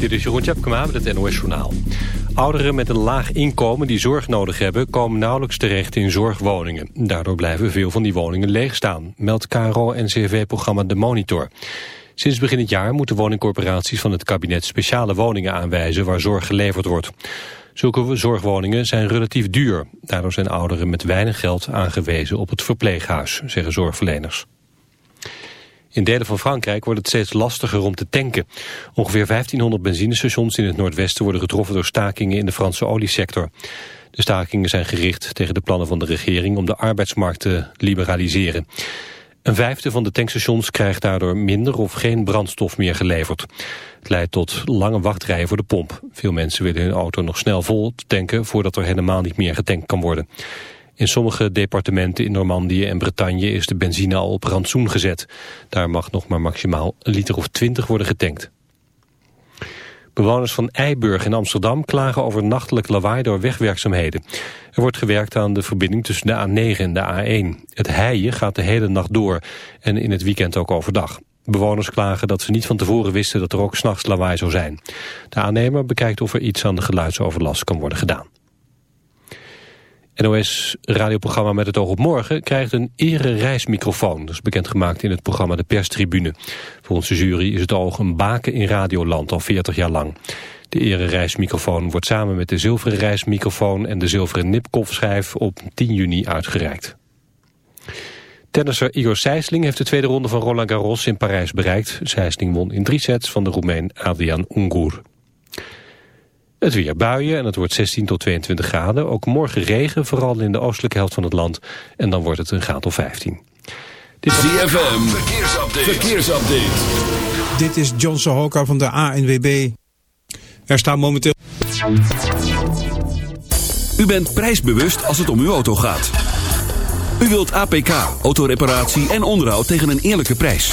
Dit is Jeroen Tjepkema met het NOS Journaal. Ouderen met een laag inkomen die zorg nodig hebben... komen nauwelijks terecht in zorgwoningen. Daardoor blijven veel van die woningen leeg staan... meldt KRO-NCV-programma De Monitor. Sinds begin het jaar moeten woningcorporaties van het kabinet... speciale woningen aanwijzen waar zorg geleverd wordt. Zulke zorgwoningen zijn relatief duur. Daardoor zijn ouderen met weinig geld aangewezen op het verpleeghuis, zeggen zorgverleners. In delen van Frankrijk wordt het steeds lastiger om te tanken. Ongeveer 1500 benzinestations in het noordwesten worden getroffen door stakingen in de Franse oliesector. De stakingen zijn gericht tegen de plannen van de regering om de arbeidsmarkt te liberaliseren. Een vijfde van de tankstations krijgt daardoor minder of geen brandstof meer geleverd. Het leidt tot lange wachtrijen voor de pomp. Veel mensen willen hun auto nog snel vol tanken voordat er helemaal niet meer getankt kan worden. In sommige departementen in Normandië en Bretagne is de benzine al op rantsoen gezet. Daar mag nog maar maximaal een liter of twintig worden getankt. Bewoners van Eiburg in Amsterdam klagen over nachtelijk lawaai door wegwerkzaamheden. Er wordt gewerkt aan de verbinding tussen de A9 en de A1. Het heien gaat de hele nacht door en in het weekend ook overdag. Bewoners klagen dat ze niet van tevoren wisten dat er ook s'nachts lawaai zou zijn. De aannemer bekijkt of er iets aan de geluidsoverlast kan worden gedaan. NOS-radioprogramma Met het oog op morgen krijgt een ere-reismicrofoon. Dat is bekendgemaakt in het programma De Perstribune. Volgens de jury is het oog een baken in radioland al 40 jaar lang. De ere-reismicrofoon wordt samen met de zilveren reismicrofoon en de zilveren nipkopschijf op 10 juni uitgereikt. Tennisser Igor Sijsling heeft de tweede ronde van Roland Garros in Parijs bereikt. Sijsling won in drie sets van de Roemeen Adrian Ungur. Het weer buien en het wordt 16 tot 22 graden. Ook morgen regen, vooral in de oostelijke helft van het land. En dan wordt het een graad of 15. Dit is ZFM, verkeersupdate. verkeersupdate. Dit is John Sohoka van de ANWB. Er staan momenteel... U bent prijsbewust als het om uw auto gaat. U wilt APK, autoreparatie en onderhoud tegen een eerlijke prijs.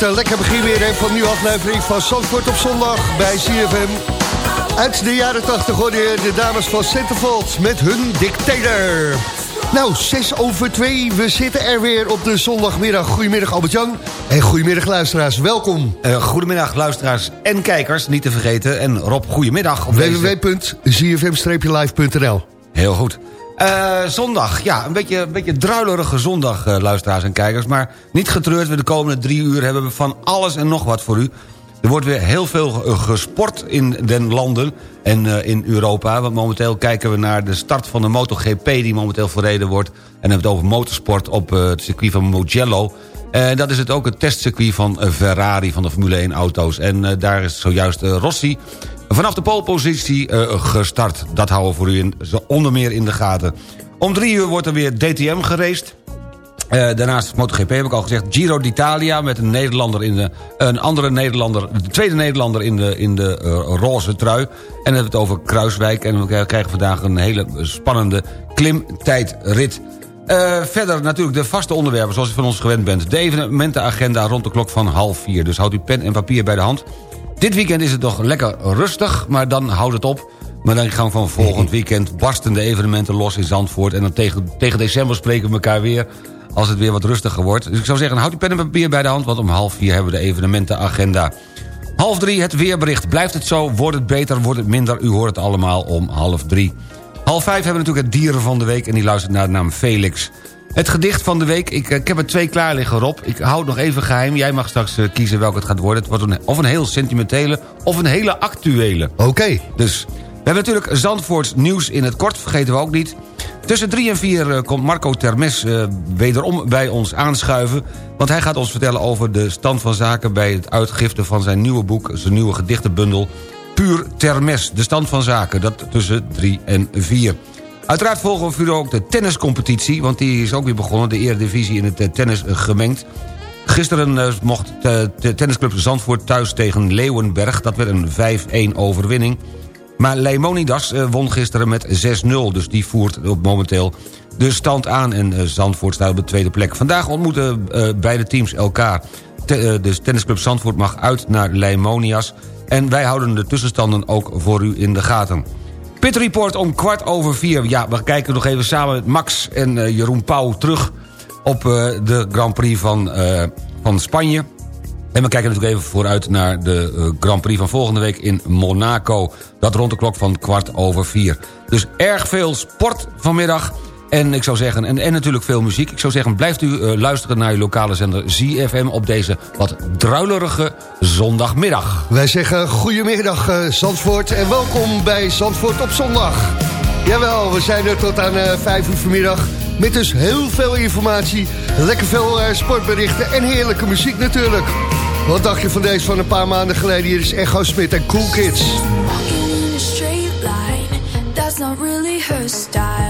Wat een lekker begin weer hè, van een nieuwe aflevering van Zandvoort op zondag bij CFM. Uit de jaren 80 hoorde je de dames van Centerfold met hun dictator. Nou, 6 over 2, we zitten er weer op de zondagmiddag. Goedemiddag Albert-Jan en goedemiddag luisteraars, welkom. Uh, goedemiddag luisteraars en kijkers, niet te vergeten. En Rob, goedemiddag. www.zfm-live.nl Heel goed. Uh, zondag, ja, een beetje, een beetje druilerige zondag, uh, luisteraars en kijkers. Maar niet getreurd, we de komende drie uur hebben we van alles en nog wat voor u. Er wordt weer heel veel gesport in den landen en in Europa. Want momenteel kijken we naar de start van de MotoGP... die momenteel verreden wordt. En dan hebben we het over motorsport op het circuit van Mugello. En dat is het ook het testcircuit van Ferrari van de Formule 1 auto's. En daar is zojuist Rossi Vanaf de polepositie gestart. Dat houden we voor u in, onder meer in de gaten. Om drie uur wordt er weer DTM geraced. Uh, daarnaast MotoGP heb ik al gezegd. Giro d'Italia met een Nederlander in de... Een andere Nederlander, de tweede Nederlander in de, in de roze trui. En dan hebben we het over Kruiswijk. En we krijgen vandaag een hele spannende klimtijdrit. Uh, verder natuurlijk de vaste onderwerpen zoals u van ons gewend bent. De evenementenagenda rond de klok van half vier. Dus houd uw pen en papier bij de hand. Dit weekend is het nog lekker rustig, maar dan houdt het op. Maar dan gaan we van volgend weekend barsten de evenementen los in Zandvoort. En dan tegen, tegen december spreken we elkaar weer als het weer wat rustiger wordt. Dus ik zou zeggen, houd die pen en papier bij de hand... want om half vier hebben we de evenementenagenda. Half drie, het weerbericht. Blijft het zo? Wordt het beter? Wordt het minder? U hoort het allemaal om half drie. Half vijf hebben we natuurlijk het dieren van de week... en die luistert naar de naam Felix. Het gedicht van de week, ik, ik heb er twee klaar liggen, Rob. Ik hou het nog even geheim. Jij mag straks uh, kiezen welke het gaat worden. Het wordt een, of een heel sentimentele of een hele actuele. Oké. Dus we hebben natuurlijk Zandvoorts nieuws in het kort, vergeten we ook niet. Tussen drie en vier uh, komt Marco Termes wederom bij ons aanschuiven... want hij gaat ons vertellen over de stand van zaken... bij het uitgifte van zijn nieuwe boek, zijn nieuwe gedichtenbundel... Puur Termes, de stand van zaken, dat tussen drie en vier. Uiteraard volgen we ook de tenniscompetitie... want die is ook weer begonnen, de Eredivisie in het eh, tennis eh, gemengd. Gisteren uh, mocht de tennisclub Zandvoort thuis tegen Leeuwenberg. Dat werd een 5-1 overwinning. Maar Leimonidas won gisteren met 6-0. Dus die voert op momenteel de stand aan. En Zandvoort staat op de tweede plek. Vandaag ontmoeten beide teams elkaar. Te, dus tennisclub Zandvoort mag uit naar Leimonias. En wij houden de tussenstanden ook voor u in de gaten. Pit Report om kwart over vier. Ja, we kijken nog even samen met Max en uh, Jeroen Pauw terug... op uh, de Grand Prix van, uh, van Spanje. En we kijken natuurlijk even vooruit naar de Grand Prix van volgende week in Monaco. Dat rond de klok van kwart over vier. Dus erg veel sport vanmiddag... En ik zou zeggen, en, en natuurlijk veel muziek. Ik zou zeggen, blijft u uh, luisteren naar uw lokale zender ZFM... op deze wat druilerige zondagmiddag. Wij zeggen goedemiddag uh, Zandvoort en welkom bij Zandvoort op zondag. Jawel, we zijn er tot aan uh, 5 uur vanmiddag... met dus heel veel informatie, lekker veel sportberichten... en heerlijke muziek natuurlijk. Wat dacht je van deze van een paar maanden geleden? Hier is Echo Smit en Cool Kids. That's not really her style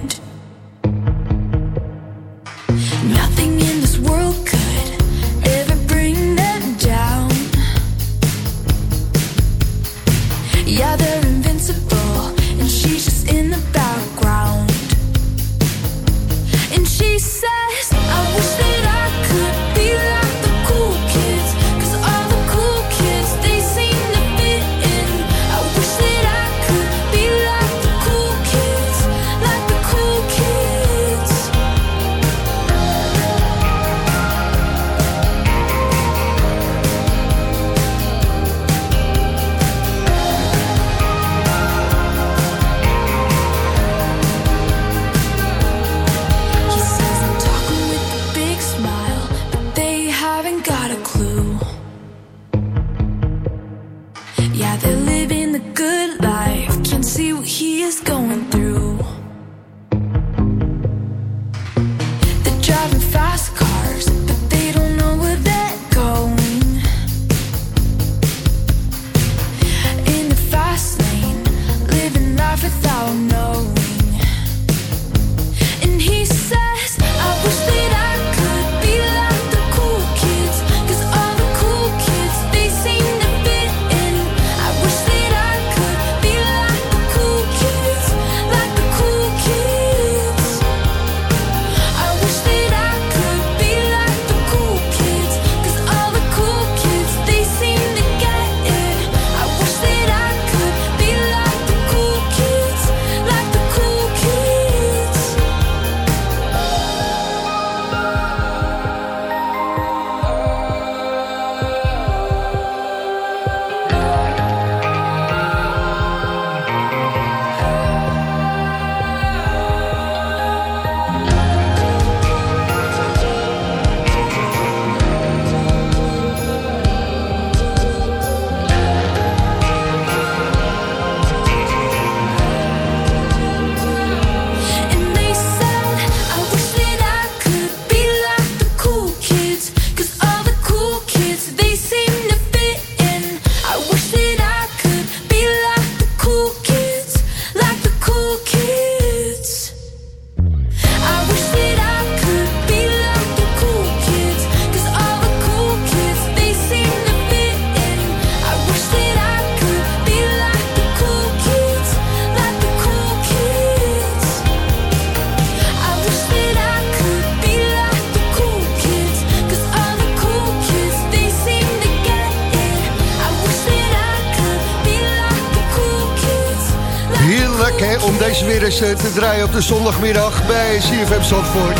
Draaien op de zondagmiddag bij CFM Zandvoort.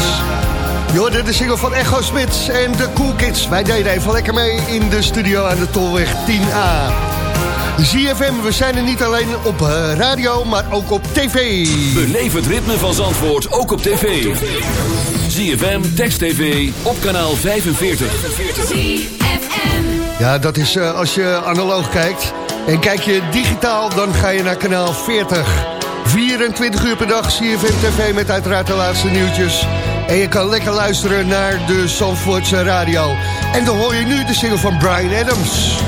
Je hoorde de single van Echo Smits en de Cool Kids. Wij deden even lekker mee in de studio aan de Tolweg 10A. ZFM, we zijn er niet alleen op eh, radio, maar ook op tv. Beleef het ritme van Zandvoort ook op tv. ZFM, Text TV, op kanaal 45. ZFM. Ja, dat is eh, als je analoog kijkt. En kijk je digitaal, dan ga je naar kanaal 40. 24 uur per dag CFM TV met uiteraard de laatste nieuwtjes. En je kan lekker luisteren naar de Zandvoortse radio. En dan hoor je nu de single van Brian Adams.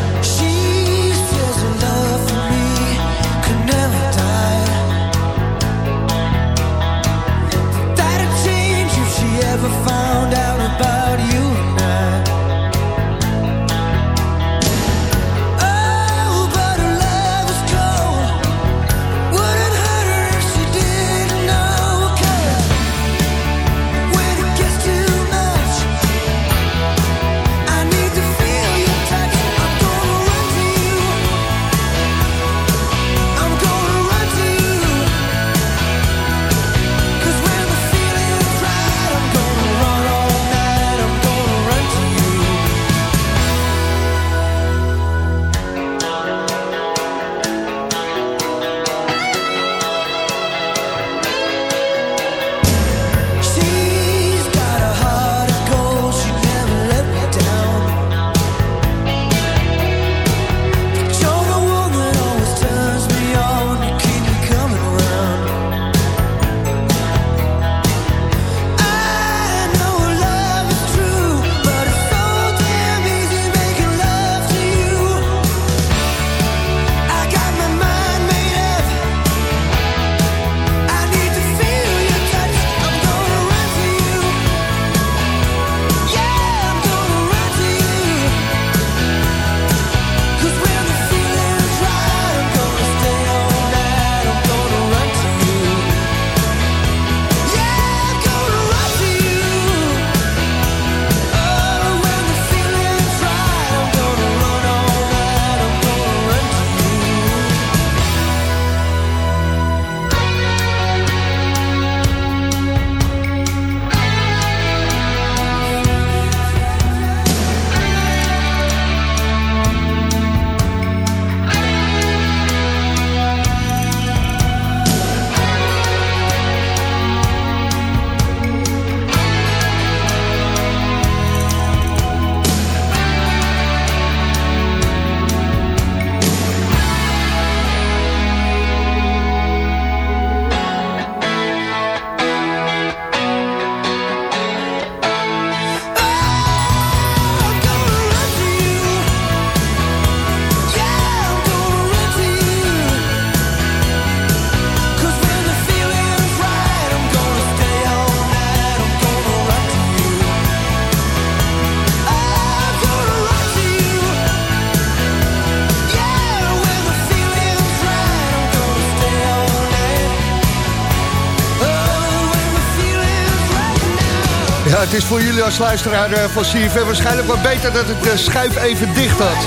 Het is voor jullie als luisteraar eh, van CFM waarschijnlijk wat beter dat ik de schuif even dicht had.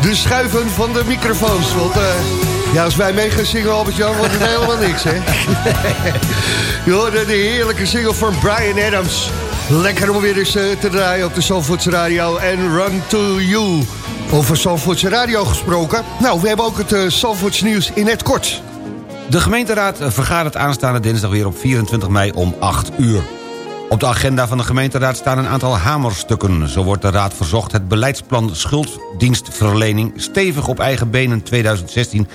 De schuiven van de microfoons. Want eh, ja, als wij mee gaan zingen, Albert-Jan, wordt het helemaal niks, hè? Je hoorde de heerlijke single van Brian Adams. Lekker om weer eens eh, te draaien op de Zandvoortse Radio en Run to You. Over Zandvoortse Radio gesproken. Nou, we hebben ook het uh, Zandvoorts nieuws in het kort. De gemeenteraad vergadert aanstaande dinsdag weer op 24 mei om 8 uur. Op de agenda van de gemeenteraad staan een aantal hamerstukken. Zo wordt de raad verzocht het beleidsplan schulddienstverlening... stevig op eigen benen 2016-2019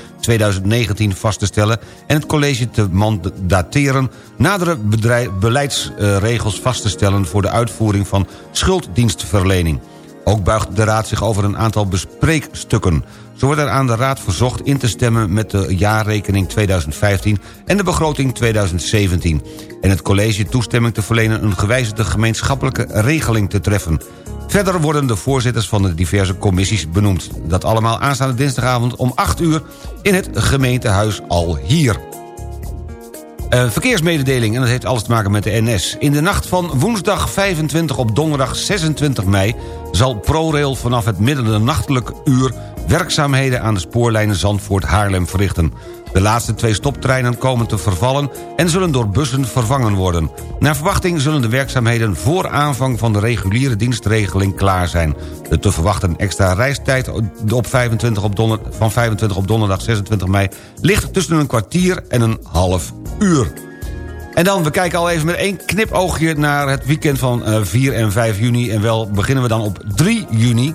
vast te stellen... en het college te mandateren nadere beleidsregels vast te stellen... voor de uitvoering van schulddienstverlening. Ook buigt de raad zich over een aantal bespreekstukken. Zo wordt er aan de raad verzocht in te stemmen met de jaarrekening 2015 en de begroting 2017. En het college toestemming te verlenen een gewijzigde gemeenschappelijke regeling te treffen. Verder worden de voorzitters van de diverse commissies benoemd. Dat allemaal aanstaande dinsdagavond om 8 uur in het gemeentehuis al hier. Eh, verkeersmededeling, en dat heeft alles te maken met de NS. In de nacht van woensdag 25 op donderdag 26 mei... zal ProRail vanaf het midden nachtelijk uur... werkzaamheden aan de spoorlijnen Zandvoort-Haarlem verrichten. De laatste twee stoptreinen komen te vervallen en zullen door bussen vervangen worden. Naar verwachting zullen de werkzaamheden voor aanvang van de reguliere dienstregeling klaar zijn. De te verwachten extra reistijd op 25 op donder, van 25 op donderdag 26 mei ligt tussen een kwartier en een half uur. En dan, we kijken al even met één knipoogje naar het weekend van eh, 4 en 5 juni. En wel beginnen we dan op 3 juni.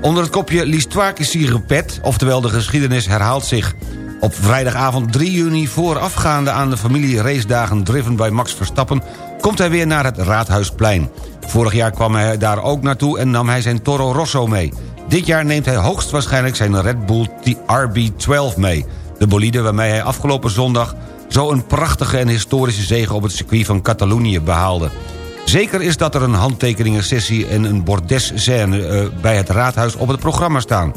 Onder het kopje L'Histoire qui s'y répète, oftewel de geschiedenis herhaalt zich. Op vrijdagavond 3 juni, voorafgaande aan de familie racedagen driven bij Max Verstappen... komt hij weer naar het Raadhuisplein. Vorig jaar kwam hij daar ook naartoe en nam hij zijn Toro Rosso mee. Dit jaar neemt hij hoogstwaarschijnlijk zijn Red Bull RB12 mee. De bolide waarmee hij afgelopen zondag zo een prachtige en historische zege op het circuit van Catalonië behaalde. Zeker is dat er een handtekeningensessie en een bordesscène eh, bij het raadhuis op het programma staan.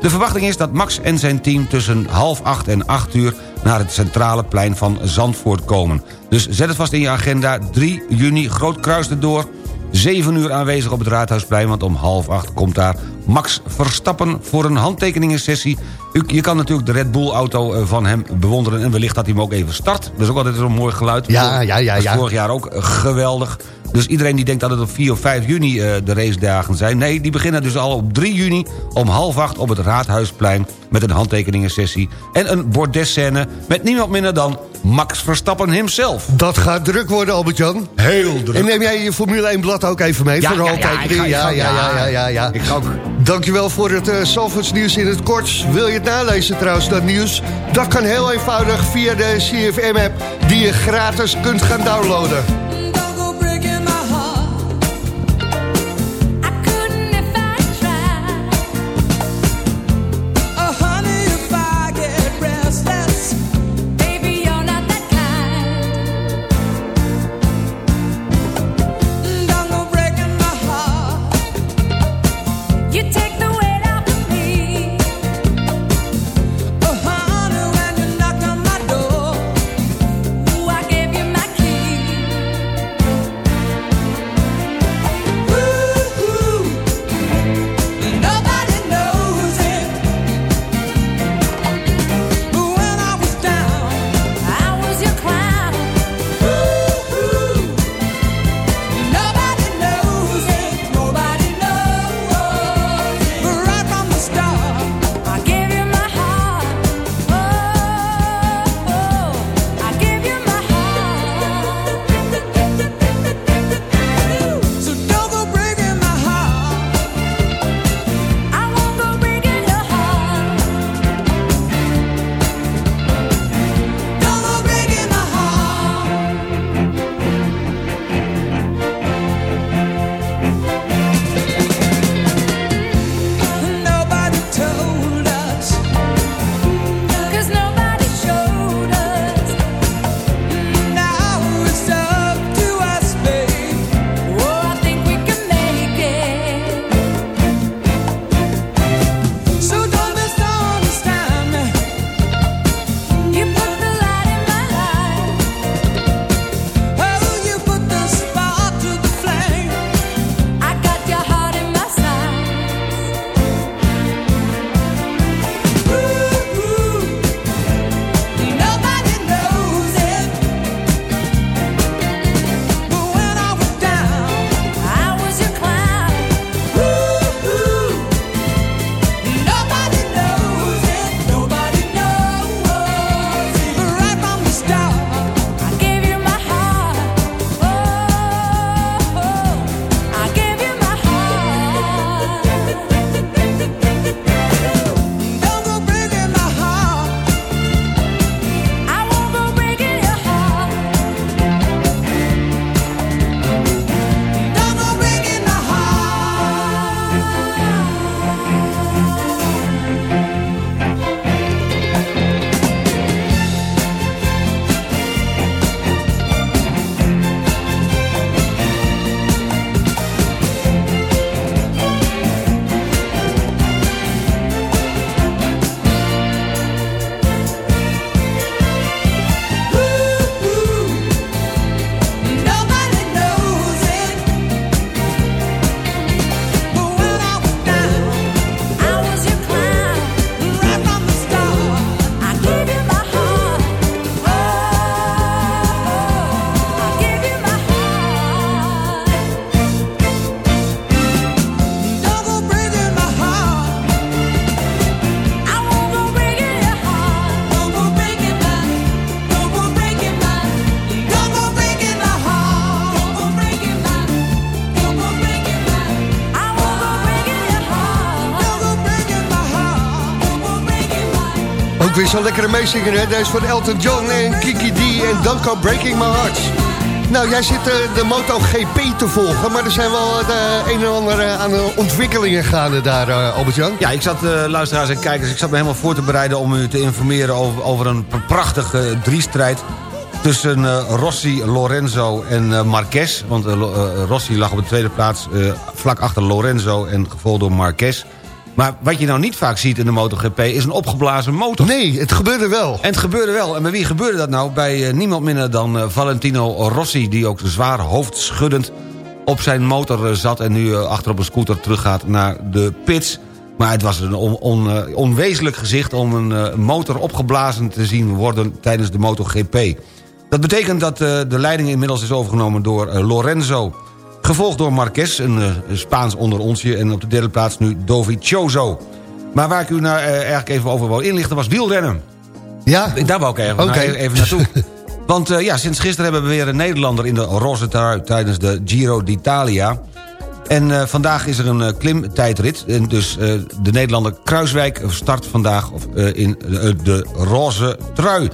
De verwachting is dat Max en zijn team tussen half acht en acht uur... naar het centrale plein van Zandvoort komen. Dus zet het vast in je agenda. 3 juni, Groot Kruis erdoor. 7 uur aanwezig op het Raadhuisplein... want om half acht komt daar Max Verstappen voor een handtekeningensessie. U, je kan natuurlijk de Red Bull-auto eh, van hem bewonderen... en wellicht dat hij hem ook even start. Dat is ook altijd zo'n mooi geluid. Ja, ja, ja, Dat is ja. vorig jaar ook eh, geweldig. Dus iedereen die denkt dat het op 4 of 5 juni eh, de racedagen zijn... nee, die beginnen dus al op 3 juni om half acht op het Raadhuisplein... met een handtekeningensessie en een bordesscène... met niemand minder dan Max Verstappen himself. Dat gaat druk worden, Albert-Jan. Heel druk. En neem jij je Formule 1 blad ook even mee Ja, voor de ja, ja, handtekening? ik ga- ik ja, ga- ja, ja, ja, ja, ja. Ik ga ook... Dankjewel voor het uh, nieuws in het kort. Wil je het nalezen trouwens, dat nieuws? Dat kan heel eenvoudig via de CFM-app... die je gratis kunt gaan downloaden. Weer zo'n lekkere meezinger, hè? Deze van Elton John en Kiki D en Danko Breaking My Heart. Nou, jij zit eh, de MotoGP te volgen, maar er zijn wel eh, een en ander eh, aan de ontwikkelingen gaande daar, eh, Albert-Jan. Ja, ik zat, luisteraars en kijkers, ik zat me helemaal voor te bereiden... om u te informeren over, over een prachtige driestrijd... tussen Rossi, Lorenzo en Marquez. Want Rossi lag op de tweede plaats vlak achter Lorenzo... en gevolgd door Marquez. Maar wat je nou niet vaak ziet in de MotoGP... is een opgeblazen motor. Nee, het gebeurde wel. En het gebeurde wel. En bij wie gebeurde dat nou? Bij eh, niemand minder dan eh, Valentino Rossi... die ook zwaar hoofdschuddend op zijn motor eh, zat... en nu achter op een scooter teruggaat naar de pits. Maar het was een on, on, onwezenlijk gezicht... om een motor opgeblazen te zien worden tijdens de MotoGP. Dat betekent dat de leiding inmiddels is overgenomen door Lorenzo... Gevolgd door Marquez, een eh, Spaans onder onsje... en op de derde plaats nu Dovizioso. Maar waar ik u nou eh, eigenlijk even over wou inlichten was wielrennen. Ja, Daar wou ik eigenlijk Oké. nou even naartoe. Want eh, ja, sinds gisteren hebben we weer een Nederlander in de roze trui... tijdens de Giro d'Italia. En vandaag is er een klimtijdrit. En dus de Nederlander Kruiswijk start vandaag of, in de roze trui.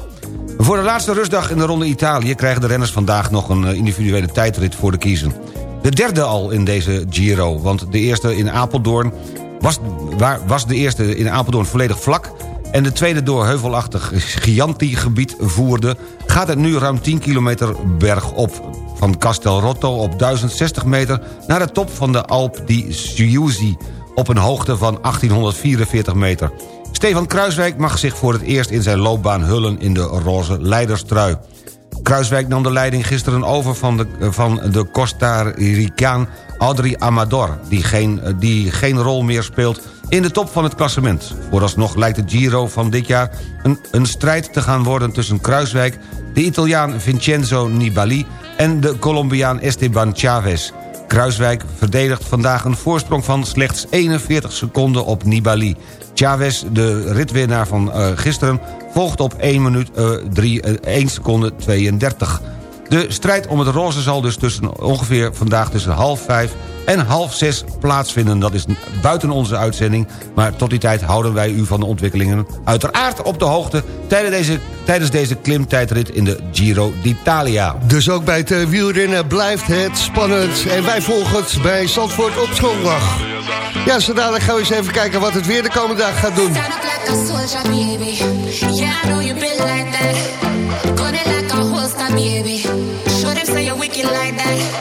Voor de laatste rustdag in de Ronde Italië... krijgen de renners vandaag nog een individuele tijdrit voor de kiezen. De derde al in deze Giro, want de eerste in Apeldoorn... was, waar, was de eerste in Apeldoorn volledig vlak... en de tweede door heuvelachtig Chianti-gebied voerde... gaat het nu ruim 10 kilometer bergop. Van Castel Rotto op 1060 meter naar de top van de Alp di Siusi... op een hoogte van 1844 meter. Stefan Kruiswijk mag zich voor het eerst in zijn loopbaan hullen in de roze leiderstrui. Kruiswijk nam de leiding gisteren over van de, van de Costa Ricaan Audrey Amador... Die geen, die geen rol meer speelt in de top van het klassement. Vooralsnog lijkt de Giro van dit jaar een, een strijd te gaan worden... tussen Kruiswijk, de Italiaan Vincenzo Nibali... en de Colombiaan Esteban Chavez. Kruiswijk verdedigt vandaag een voorsprong van slechts 41 seconden op Nibali. Chavez, de ritwinnaar van eh, gisteren, volgt op 1 minuut eh, 3, eh, 1 seconde 32. De strijd om het roze zal dus tussen ongeveer vandaag tussen half vijf en half zes plaatsvinden. Dat is buiten onze uitzending, maar tot die tijd houden wij u van de ontwikkelingen uiteraard op de hoogte tijdens deze, tijdens deze klimtijdrit in de Giro d'Italia. dus ook bij het eh, wielrennen blijft het spannend. En wij volgen het bij Zandvoort op zondag. Ja, zo dadelijk gaan we eens even kijken wat het weer de komende dag gaat doen. Baby. back.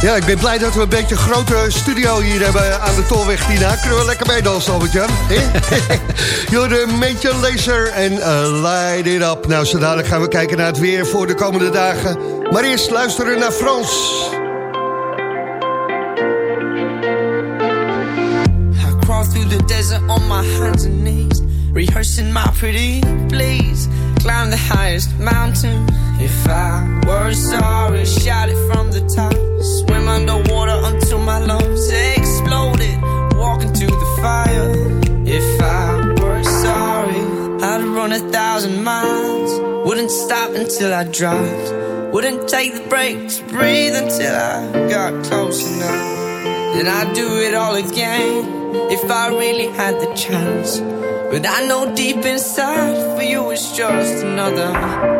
Ja, ik ben blij dat we een beetje een grote studio hier hebben aan de Tolweg Tina. Kunnen we lekker meedansen, Albert-Jan? Jorde, Major Laser en uh, Light It Up. Nou, zo dadelijk gaan we kijken naar het weer voor de komende dagen. Maar eerst luisteren naar Frans. I crawl through the desert on my hands and knees, rehearsing my pretty please. Climb the highest mountain. If I were sorry, shout it from the top. Swim underwater until my lungs exploded. Walk into the fire. If I were sorry, I'd run a thousand miles. Wouldn't stop until I dropped. Wouldn't take the breaks, breathe until I got close enough. Then I'd do it all again if I really had the chance. But I know deep inside for you it's just another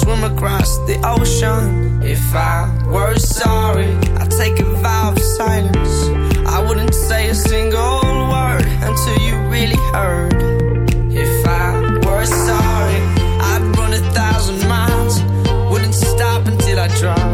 Swim across the ocean. If I were sorry, I'd take a vow of silence. I wouldn't say a single word until you really heard. If I were sorry, I'd run a thousand miles. Wouldn't stop until I dropped.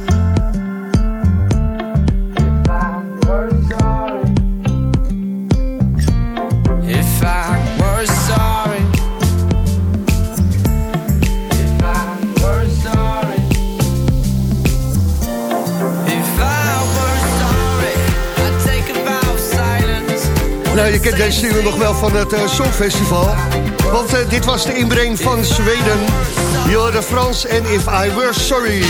Kent deze single nog wel van het eh, Songfestival. Want eh, dit was de inbreng van Zweden. Jorde Frans en If I Were Sorry.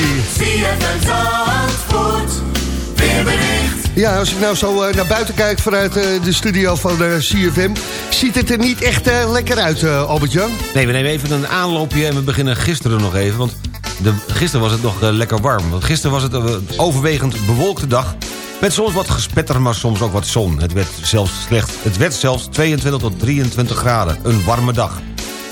Ja, als ik nou zo eh, naar buiten kijk vanuit de studio van CFM... ziet het er niet echt lekker uit, Albert-Jan. Nee, we nemen even een aanloopje en we beginnen gisteren nog even. Want de, gisteren was het nog lekker warm. Want gisteren was het een overwegend bewolkte dag. Met soms wat gespetter, maar soms ook wat zon. Het werd zelfs, slecht, het werd zelfs 22 tot 23 graden. Een warme dag.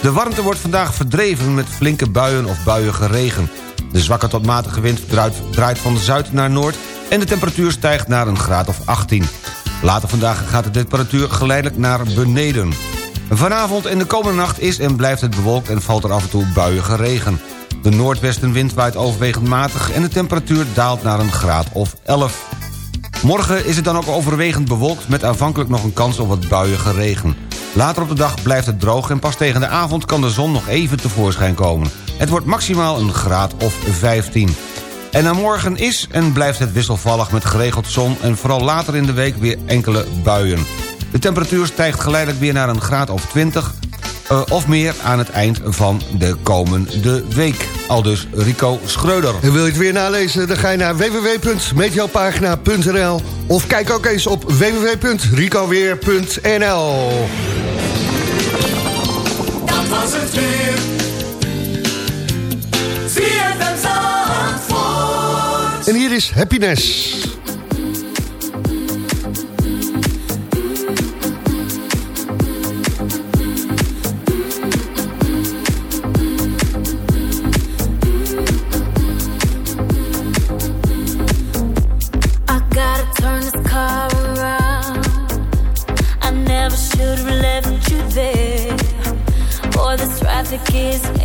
De warmte wordt vandaag verdreven met flinke buien of buiige regen. De zwakke tot matige wind draait, van zuid naar noord... en de temperatuur stijgt naar een graad of 18. Later vandaag gaat de temperatuur geleidelijk naar beneden. Vanavond en de komende nacht is en blijft het bewolkt... en valt er af en toe buiige regen. De noordwestenwind waait overwegend matig... en de temperatuur daalt naar een graad of 11. Morgen is het dan ook overwegend bewolkt... met aanvankelijk nog een kans op wat buiige regen. Later op de dag blijft het droog... en pas tegen de avond kan de zon nog even tevoorschijn komen. Het wordt maximaal een graad of 15. En na morgen is en blijft het wisselvallig met geregeld zon... en vooral later in de week weer enkele buien. De temperatuur stijgt geleidelijk weer naar een graad of 20... eh, of meer aan het eind van de komende week. Aldus Rico Schreuder. En wil je het weer nalezen, dan ga je naar www.meteopagina.nl of kijk ook eens op www.ricoweer.nl Dat was het weer. En hier is Happiness. Traffic is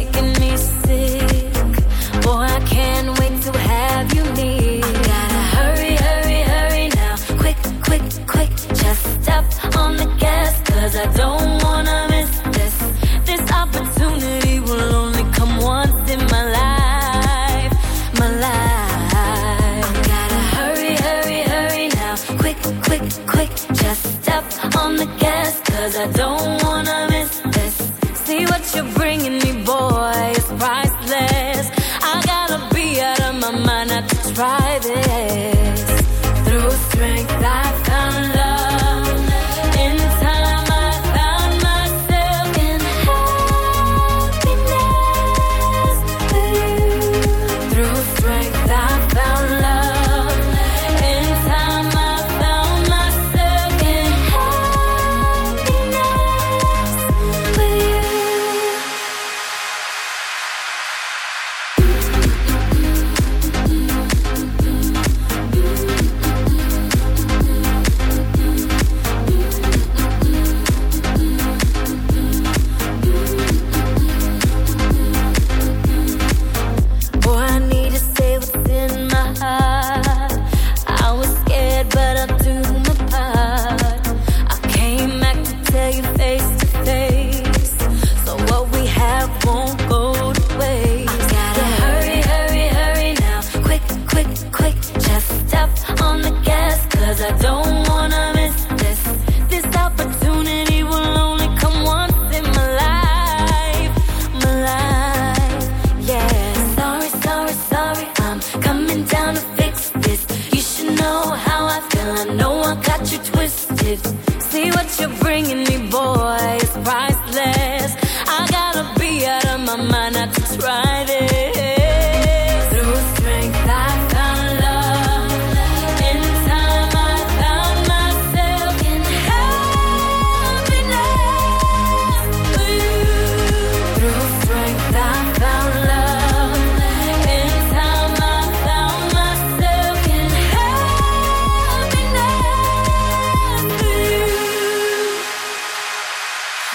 try this. Through strength, I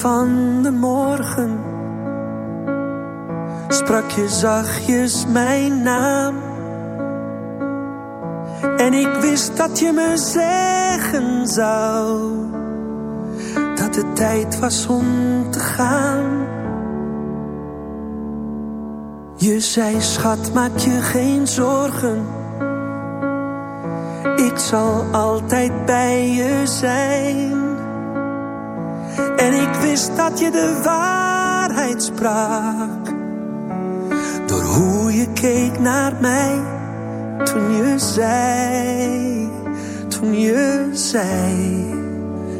Van de morgen sprak je zachtjes mijn naam. En ik wist dat je me zeggen zou dat het tijd was om te gaan. Je zei, schat, maak je geen zorgen. Ik zal altijd bij je zijn. En ik wist dat je de waarheid sprak. Door hoe je keek naar mij. Toen je zei, toen je zei.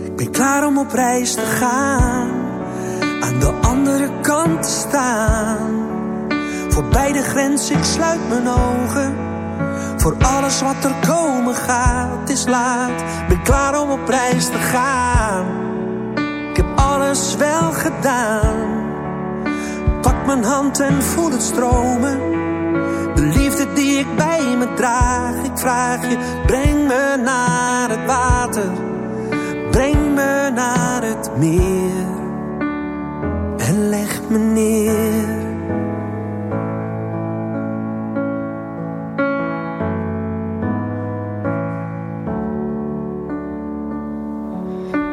Ik ben klaar om op reis te gaan. Aan de andere kant te staan. Voorbij de grens, ik sluit mijn ogen. Voor alles wat er komen gaat, is laat. Ben klaar om op reis te gaan. Alles wel gedaan. Pak mijn hand en voel het stromen. De liefde die ik bij me draag. Ik vraag je, breng me naar het water. Breng me naar het meer. En leg me neer.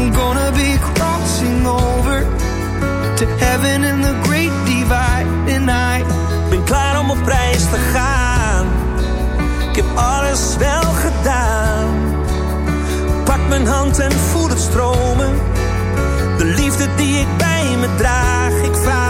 I'm gonna be crossing over to heaven in the great divide, and I ben klaar om op reis te gaan. Ik heb alles wel gedaan. Pak mijn hand en voel het stromen. De liefde die ik bij me draag. Ik vraag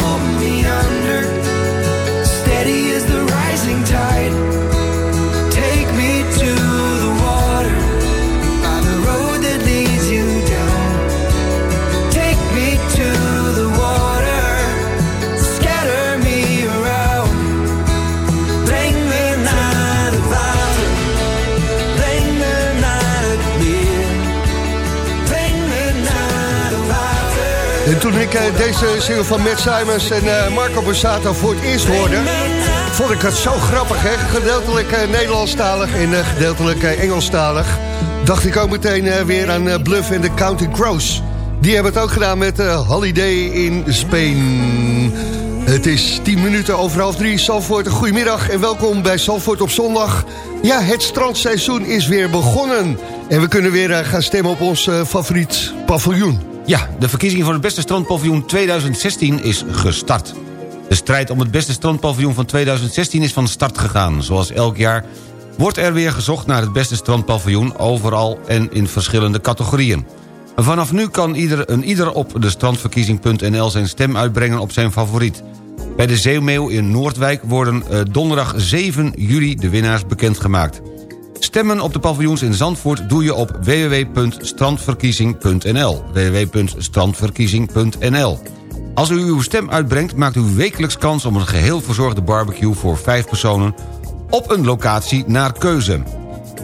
toen ik eh, deze single van Matt Simons en eh, Marco Borsato voor het eerst hoorde... vond ik het zo grappig, hè? Gedeeltelijk eh, Nederlandstalig en gedeeltelijk Engelstalig. Dacht ik ook meteen weer aan Bluff en de Counting Crows. Die hebben het ook gedaan met Holiday in Spain. Het is 10 minuten over half drie. Salvoort, goedemiddag en welkom bij Salvoort op zondag. Ja, het strandseizoen is weer begonnen. En we kunnen weer gaan stemmen op ons favoriet paviljoen. Ja, de verkiezing voor het beste strandpaviljoen 2016 is gestart. De strijd om het beste strandpaviljoen van 2016 is van start gegaan. Zoals elk jaar wordt er weer gezocht naar het beste strandpaviljoen... overal en in verschillende categorieën. Vanaf nu kan ieder, een ieder op de strandverkiezing.nl zijn stem uitbrengen op zijn favoriet. Bij de Zeemeeuw in Noordwijk worden eh, donderdag 7 juli de winnaars bekendgemaakt. Stemmen op de paviljoens in Zandvoort doe je op www.strandverkiezing.nl www.strandverkiezing.nl Als u uw stem uitbrengt maakt u wekelijks kans op een geheel verzorgde barbecue voor vijf personen op een locatie naar keuze.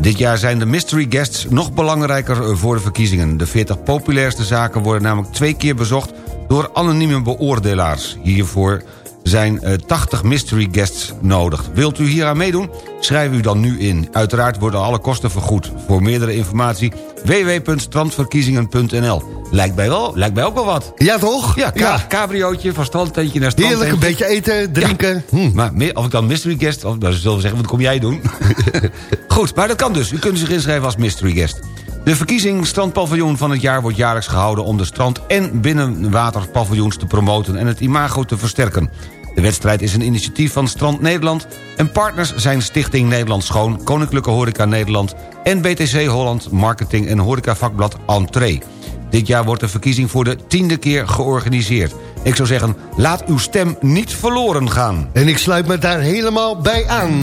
Dit jaar zijn de mystery guests nog belangrijker voor de verkiezingen. De 40 populairste zaken worden namelijk twee keer bezocht door anonieme beoordelaars. Hiervoor zijn eh, 80 mystery guests nodig. Wilt u hier aan meedoen? Schrijf u dan nu in. Uiteraard worden alle kosten vergoed. Voor meerdere informatie www.strandverkiezingen.nl Lijkt mij, wel, lijkt mij ook wel wat. Ja, toch? Ja, ka cabriootje van strandtentje naar strandtentje. Heerlijk, een beetje eten, drinken. Hm. Maar of ik dan mystery guest... Of, nou, ze zullen zeggen, wat kom jij doen? Goed, maar dat kan dus. U kunt zich inschrijven als mystery guest. De verkiezing strandpaviljoen van het jaar wordt jaarlijks gehouden... om de strand- en binnenwaterpaviljoens te promoten... en het imago te versterken. De wedstrijd is een initiatief van Strand Nederland... en partners zijn Stichting Nederland Schoon... Koninklijke Horeca Nederland... en BTC Holland Marketing en Horeca Vakblad Entree. Dit jaar wordt de verkiezing voor de tiende keer georganiseerd. Ik zou zeggen, laat uw stem niet verloren gaan. En ik sluit me daar helemaal bij aan.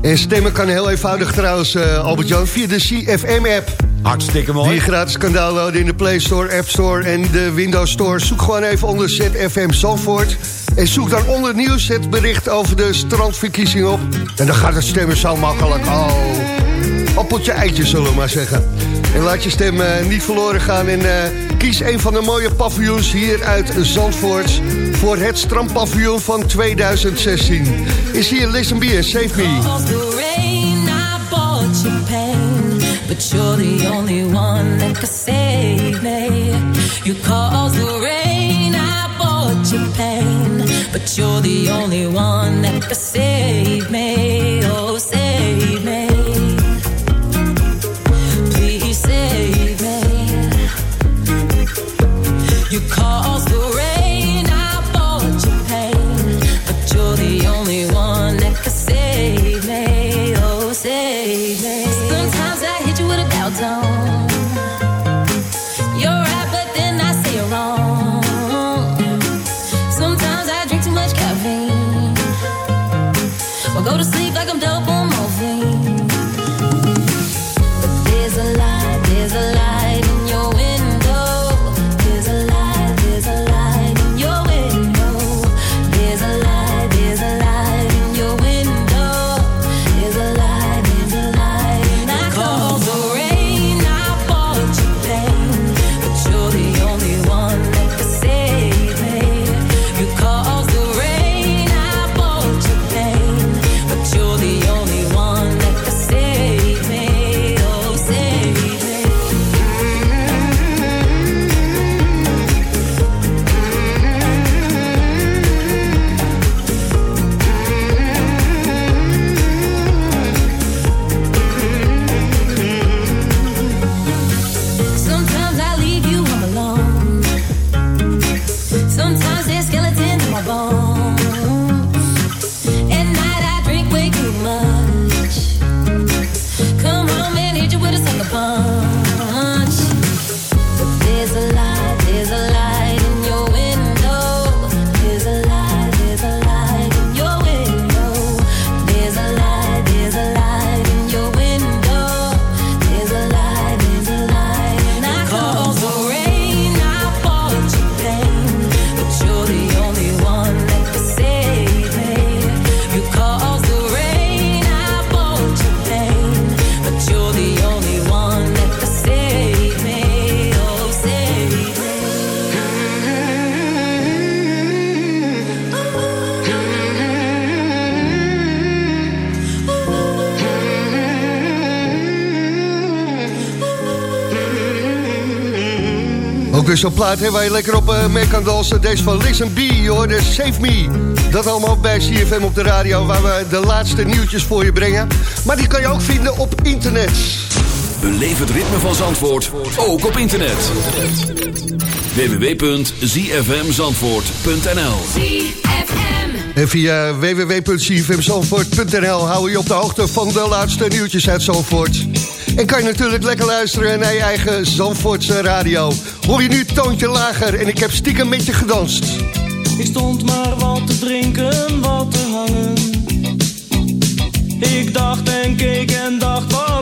En stemmen kan heel eenvoudig trouwens, eh, Albert-Jan, via de CFM-app. Hartstikke mooi. Die gratis kan downloaden in de Play Store, App Store en de Windows Store. Zoek gewoon even onder ZFM Zandvoort. En zoek dan onder nieuws het bericht over de strandverkiezing op. En dan gaat het stemmen zo makkelijk. Oh, appeltje eitje zullen we maar zeggen. En laat je stem eh, niet verloren gaan. En eh, kies een van de mooie paviljoens hier uit Zandvoort... voor het strandpaviljoen van 2016. Is hier Listen Be and Save Me. The rain, I bought you pain, but you're the only one that could save me. You caused the rain, I bought you pain, but you're the only one that could save me. Zo'n plaat hè, waar je lekker op mee kan dansen. Deze van Listen B, je hoorde Save Me. Dat allemaal bij CFM op de radio, waar we de laatste nieuwtjes voor je brengen. Maar die kan je ook vinden op internet. Beleef het ritme van Zandvoort, ook op internet. www.zfmzandvoort.nl En via www.cfmzandvoort.nl hou je op de hoogte van de laatste nieuwtjes uit Zandvoort. En kan je natuurlijk lekker luisteren naar je eigen Zandvoortse radio. Hoor je nu toontje lager en ik heb stiekem met je gedanst. Ik stond maar wat te drinken, wat te hangen. Ik dacht en keek en dacht waarom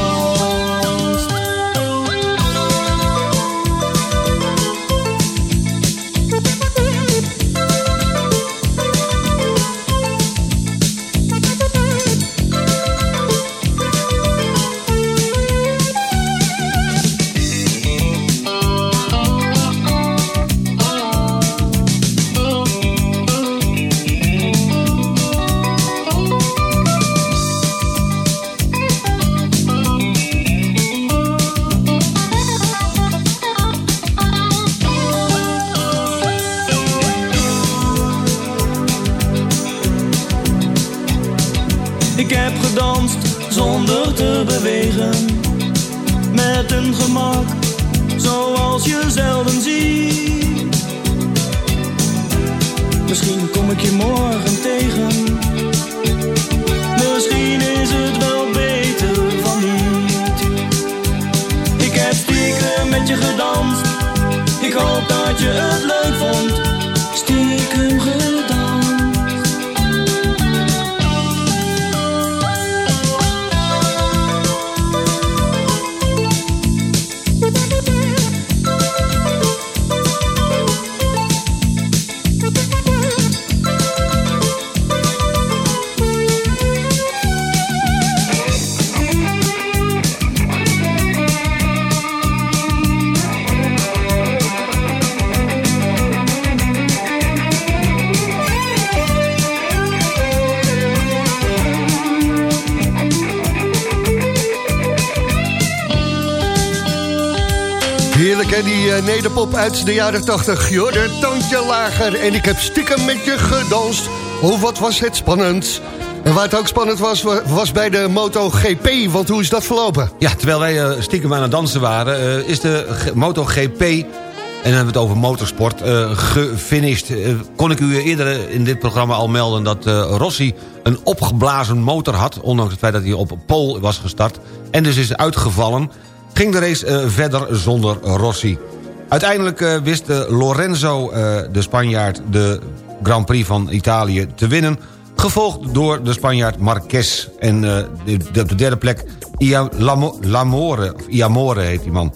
Eh, nederpop uit de jaren 80. Joh, de toontje lager en ik heb stiekem met je gedanst. Oh, wat was het spannend. En waar het ook spannend was, wa- was bij de MotoGP. Want hoe is dat verlopen? Ja, terwijl wij eh, stiekem aan het dansen waren... eh, is de MotoGP, en dan hebben we het over motorsport, eh, gefinished. Kon ik u eerder in dit programma al melden... dat Rossi een opgeblazen motor had... ondanks het feit dat hij op pole was gestart... en dus is uitgevallen... ging de race verder zonder Rossi. Uiteindelijk eh, wist eh, Lorenzo, eh, de Spanjaard... de Grand Prix van Italië te winnen... gevolgd door de Spanjaard Marquez. En op de derde plek Ia, Lamo- Lamore, of Iamore heet die man.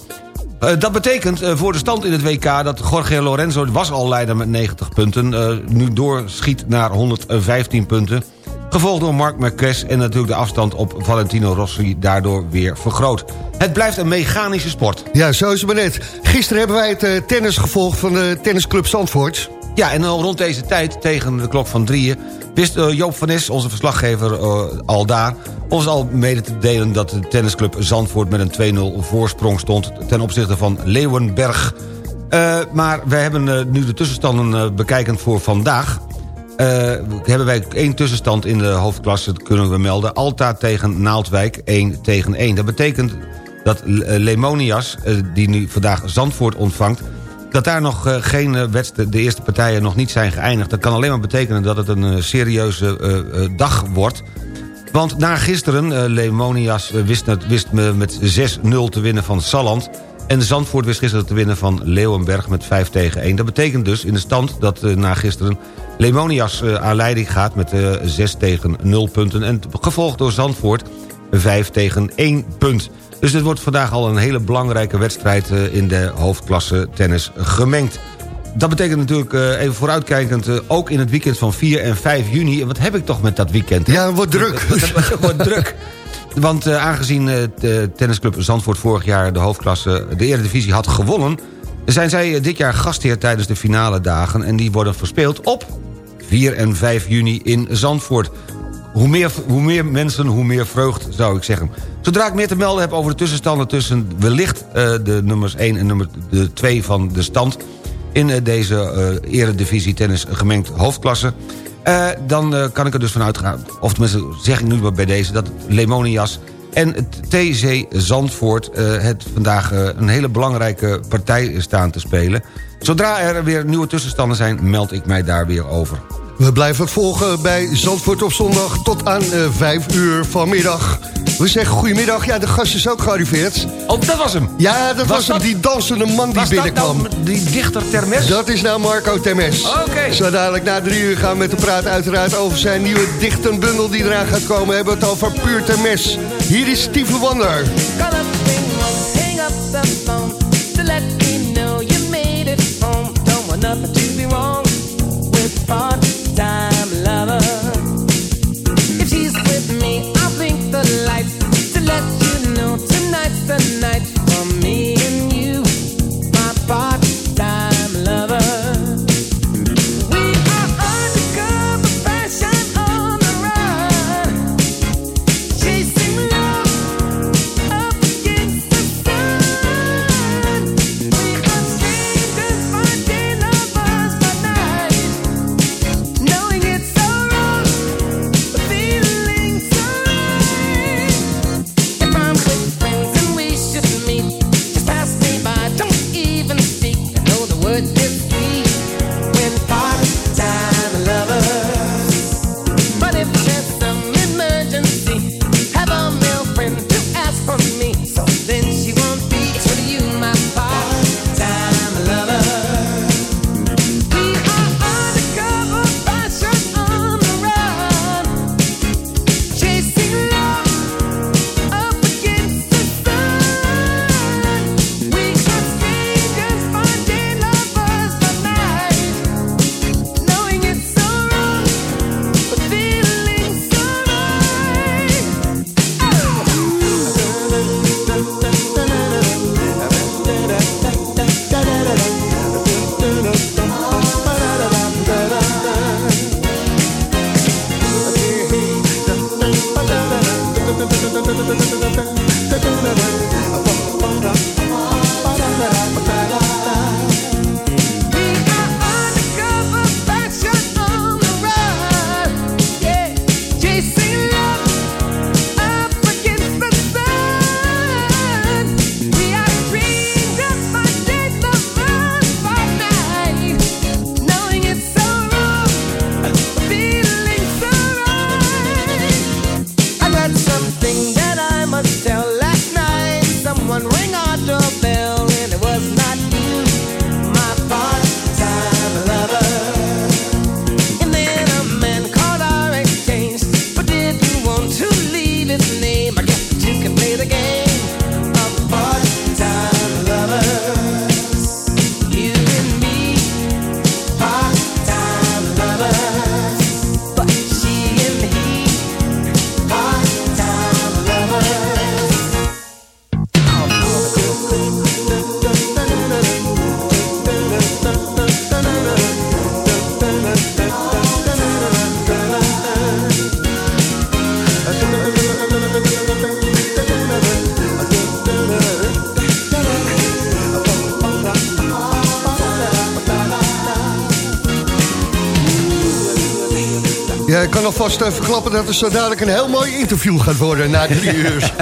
Dat betekent voor de stand in het WK dat Jorge Lorenzo... was al leider met 90 punten, nu doorschiet naar 115 punten... Gevolgd door Marc Marquez en natuurlijk de afstand op Valentino Rossi daardoor weer vergroot. Het blijft een mechanische sport. Ja, zo is het maar net. Gisteren hebben wij het eh, tennis gevolgd van de tennisclub Zandvoort. Ja, en al rond deze tijd, tegen de klok van drieën... wist eh, Joop van Nes, onze verslaggever, eh, al daar... ons al mede te delen dat de tennisclub Zandvoort... met een 2-0 voorsprong stond ten opzichte van Leeuwenberg. Eh, maar wij hebben eh, nu de tussenstanden eh, bekijkend voor vandaag... Eh, hebben wij één tussenstand in de hoofdklasse, kunnen we melden. Alta tegen Naaldwijk, 1 tegen 1. Dat betekent dat eh, Lemonias, eh, die nu vandaag Zandvoort ontvangt... dat daar nog geen wedstrijd, de eerste partijen nog niet zijn geëindigd. Dat kan alleen maar betekenen dat het een serieuze dag wordt... Want na gisteren, uh, Lemonias wist me met 6-0 te winnen van Salland... en Zandvoort wist gisteren te winnen van Leeuwenberg met 5 tegen 1. Dat betekent dus in de stand dat eh, na gisteren... Lemonias eh, aan leiding gaat met eh 6 tegen 0 punten... en gevolgd door Zandvoort 5 tegen 1 punt. Dus dit wordt vandaag al een hele belangrijke wedstrijd... eh, in de hoofdklasse tennis gemengd. Dat betekent natuurlijk, eh, even vooruitkijkend... eh, ook in het weekend van 4 en 5 juni... wat heb ik toch met dat weekend? hè? Ja, het wordt druk. Het wordt druk. Want eh, aangezien eh, de tennisclub Zandvoort vorig jaar de hoofdklasse... de Eredivisie had gewonnen... zijn zij eh, dit jaar gastheer tijdens de finale dagen... en die worden verspeeld op 4 en 5 juni in Zandvoort. Hoe meer, hoe meer mensen, hoe meer vreugd, zou ik zeggen. Zodra ik meer te melden heb over de tussenstanden... tussen wellicht eh, de nummers 1 en nummer 2 van de stand... in eh, deze eh, eredivisie tennis gemengd hoofdklasse... eh, dan eh, kan ik er dus vanuit gaan... of tenminste zeg ik nu bij deze... dat Lemonias en het TC Zandvoort eh, het vandaag een hele belangrijke partij staan te spelen. Zodra er weer nieuwe tussenstanden zijn, meld ik mij daar weer over. We blijven volgen bij Zandvoort op zondag tot aan eh 5 uur vanmiddag. We zeggen goedemiddag. Ja, de gast is ook gearriveerd. Oh, dat was hem. Ja, dat was, Was hem, dat- die dansende man die Was dat binnenkwam. nou die dichter Termes? Dat is nou Marco Temes. Oké. Zo dadelijk na drie uur gaan we met hem praten uiteraard over zijn nieuwe dichtenbundel die eraan gaat komen. We hebben het over Puur Temes. Hier is Steve Wonder. Call up ring won't hang up dat er zo dadelijk een heel mooi interview gaat worden na drie uur.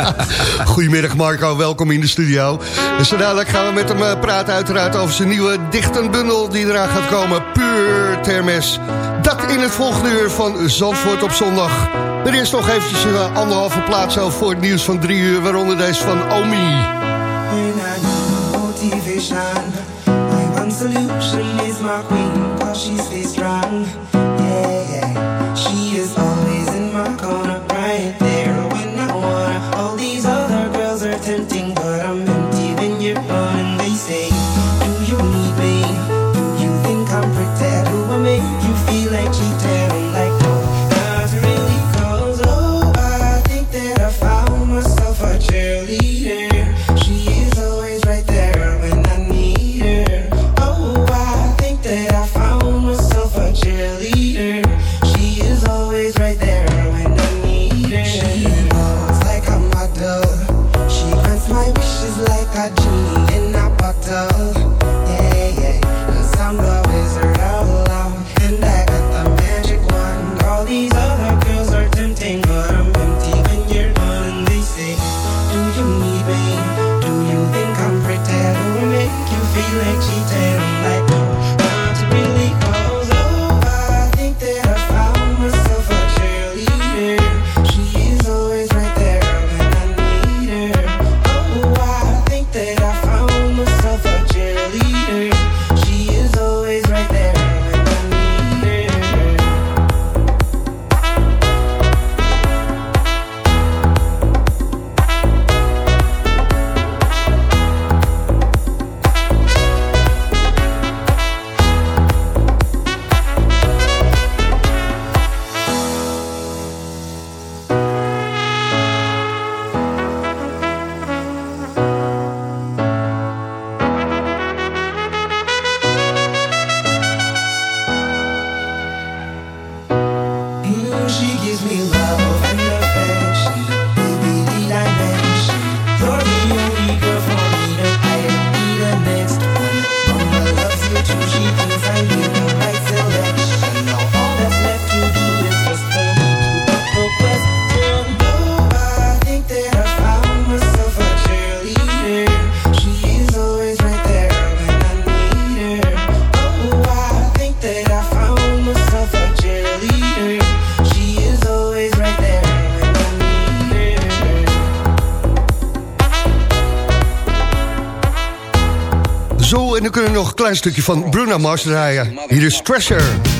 Goedemiddag Marco, welkom in de studio. En zo dadelijk gaan we met hem eh, praten uiteraard over zijn nieuwe dichtenbundel die eraan gaat komen. Puur Termes. Dat in het volgende uur van Zandvoort op zondag. Er is nog eventjes een eh, anderhalve plaats voor het nieuws van drie uur, waaronder deze van Omi. Motivation, my is my queen, cause she's strong. Een stukje van Bruno Mars draaien. Hier is Treasure.